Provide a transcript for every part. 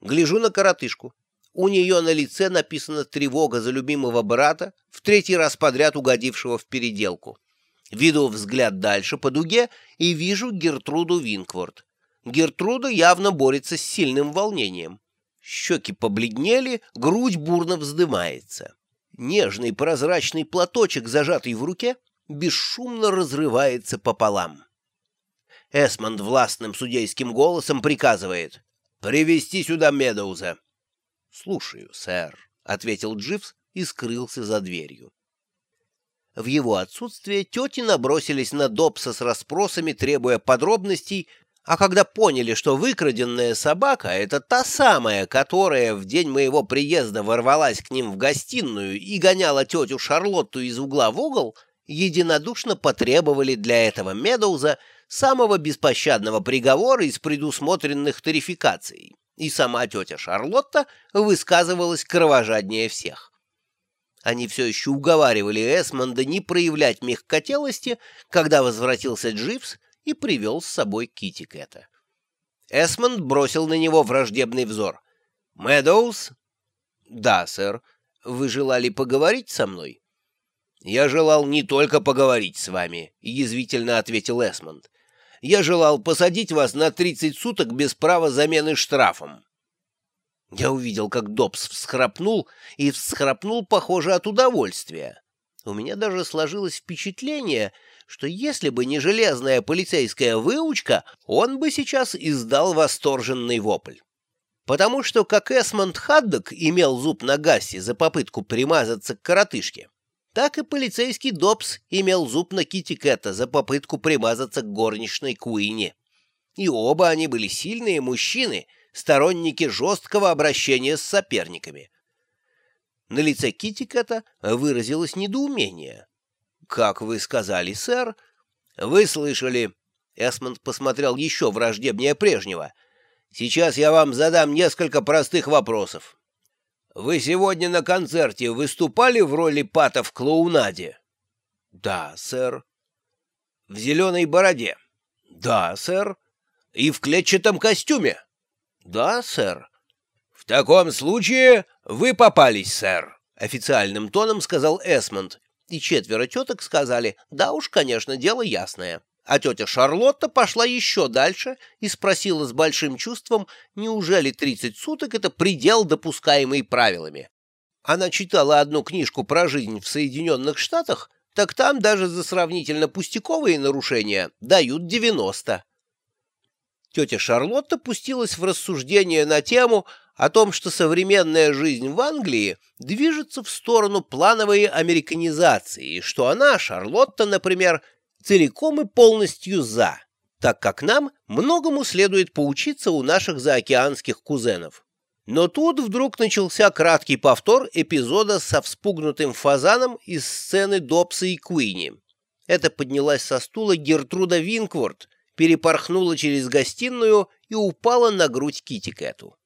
Гляжу на коротышку. У нее на лице написана тревога за любимого брата, в третий раз подряд угодившего в переделку. Веду взгляд дальше по дуге и вижу Гертруду Винкворд. Гертруда явно борется с сильным волнением. Щеки побледнели, грудь бурно вздымается. Нежный прозрачный платочек, зажатый в руке, бесшумно разрывается пополам. Эсмонд властным судейским голосом приказывает «Привести сюда Медоуза». «Слушаю, сэр», — ответил Дживс и скрылся за дверью. В его отсутствие тети набросились на Добса с расспросами, требуя подробностей, а когда поняли, что выкраденная собака — это та самая, которая в день моего приезда ворвалась к ним в гостиную и гоняла тетю Шарлотту из угла в угол, единодушно потребовали для этого Медоуза самого беспощадного приговора из предусмотренных тарификаций, и сама тетя Шарлотта высказывалась кровожаднее всех. Они все еще уговаривали Эсмонда не проявлять мягкотелости, когда возвратился Дживс и привел с собой Кити Кэта. Эсмонд бросил на него враждебный взор. «Мэдоуз?» «Да, сэр. Вы желали поговорить со мной?» «Я желал не только поговорить с вами», — язвительно ответил Эсмонд. «Я желал посадить вас на тридцать суток без права замены штрафом». Я увидел, как Добс всхрапнул, и всхрапнул, похоже, от удовольствия. У меня даже сложилось впечатление, что если бы не железная полицейская выучка, он бы сейчас издал восторженный вопль. Потому что как Эсмонд Хаддок имел зуб на Гассе за попытку примазаться к коротышке, так и полицейский Добс имел зуб на Кити Кэта за попытку примазаться к горничной Куине. И оба они были сильные мужчины, сторонники жесткого обращения с соперниками. На лице Кити Кэта выразилось недоумение. «Как вы сказали, сэр?» «Вы слышали?» Эсмонд посмотрел еще враждебнее прежнего. «Сейчас я вам задам несколько простых вопросов. Вы сегодня на концерте выступали в роли пата в клоунаде?» «Да, сэр». «В зеленой бороде?» «Да, сэр». «И в клетчатом костюме?» «Да, сэр». «В таком случае вы попались, сэр», — официальным тоном сказал Эсмонд и четверо теток сказали, да уж, конечно, дело ясное. А тетя Шарлотта пошла еще дальше и спросила с большим чувством, неужели 30 суток — это предел, допускаемый правилами. Она читала одну книжку про жизнь в Соединенных Штатах, так там даже за сравнительно пустяковые нарушения дают 90. Тетя Шарлотта пустилась в рассуждение на тему, о том, что современная жизнь в Англии движется в сторону плановой американизации, что она, Шарлотта, например, целиком и полностью за, так как нам многому следует поучиться у наших заокеанских кузенов. Но тут вдруг начался краткий повтор эпизода со вспугнутым фазаном из сцены Добса и Куини. Это поднялась со стула Гертруда Винкворд, перепорхнула через гостиную и упала на грудь Китикету.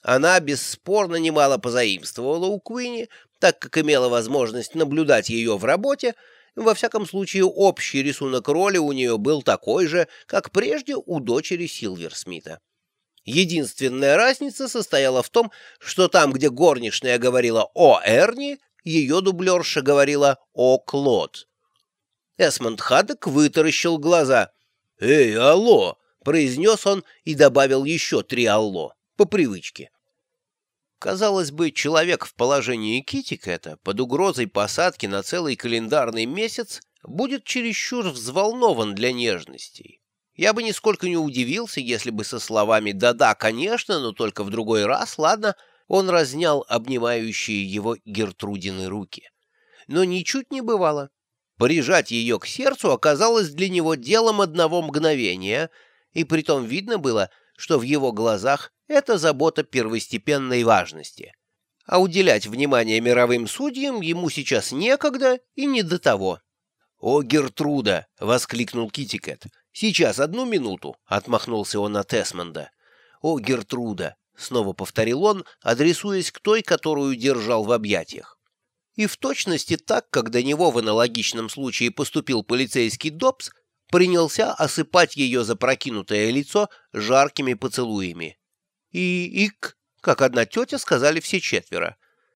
Она бесспорно немало позаимствовала у Куини, так как имела возможность наблюдать ее в работе, во всяком случае, общий рисунок роли у нее был такой же, как прежде у дочери Силверсмита. Единственная разница состояла в том, что там, где горничная говорила «О Эрни», ее дублерша говорила «О Клод». Эсмонд Хаддок вытаращил глаза. «Эй, алло!» — произнес он и добавил еще три алло по привычке. Казалось бы, человек в положении Китикета под угрозой посадки на целый календарный месяц будет чересчур взволнован для нежностей. Я бы нисколько не удивился, если бы со словами «да-да, конечно, но только в другой раз, ладно», он разнял обнимающие его Гертрудины руки. Но ничуть не бывало. Прижать ее к сердцу оказалось для него делом одного мгновения, и притом видно было, что в его глазах это забота первостепенной важности. А уделять внимание мировым судьям ему сейчас некогда и не до того. «О, Гертруда!» — воскликнул Китикет. «Сейчас, одну минуту!» — отмахнулся он от Эсмонда. «О, Гертруда!» — снова повторил он, адресуясь к той, которую держал в объятиях. И в точности так, как до него в аналогичном случае поступил полицейский Добс, принялся осыпать ее запрокинутое лицо жаркими поцелуями. И ик, как одна тетя сказали все четверо.